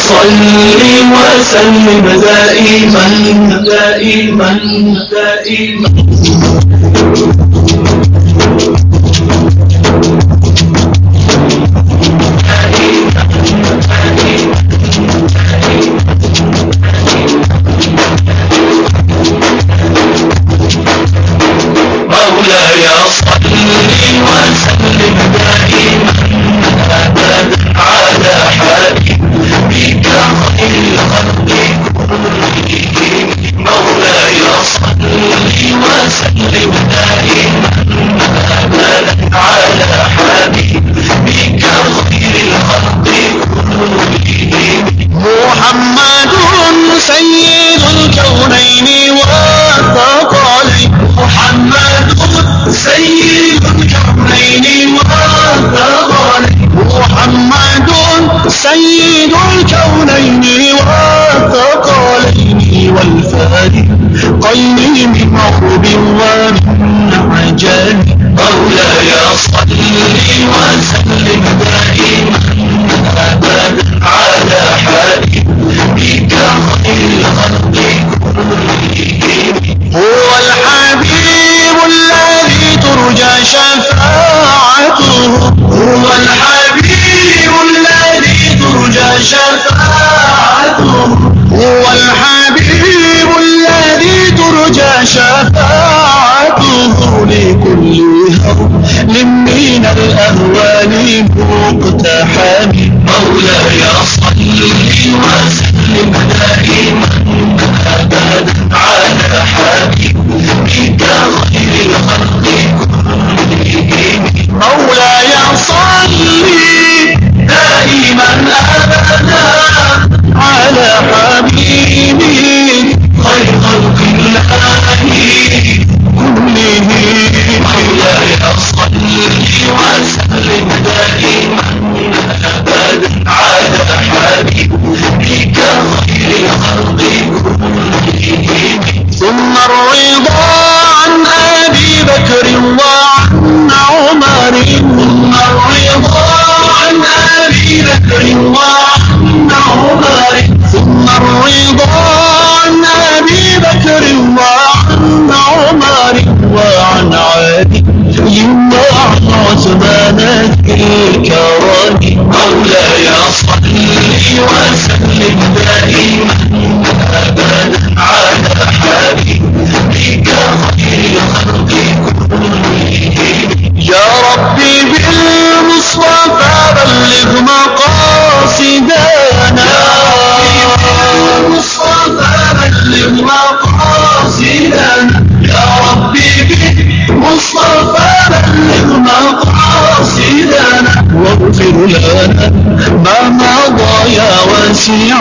وصل وسلم دائما دائما دائما سيد الكونين والثقلين والفارقين من عقب ومن Thank you. Oh, مولانا ما مضى يا واسع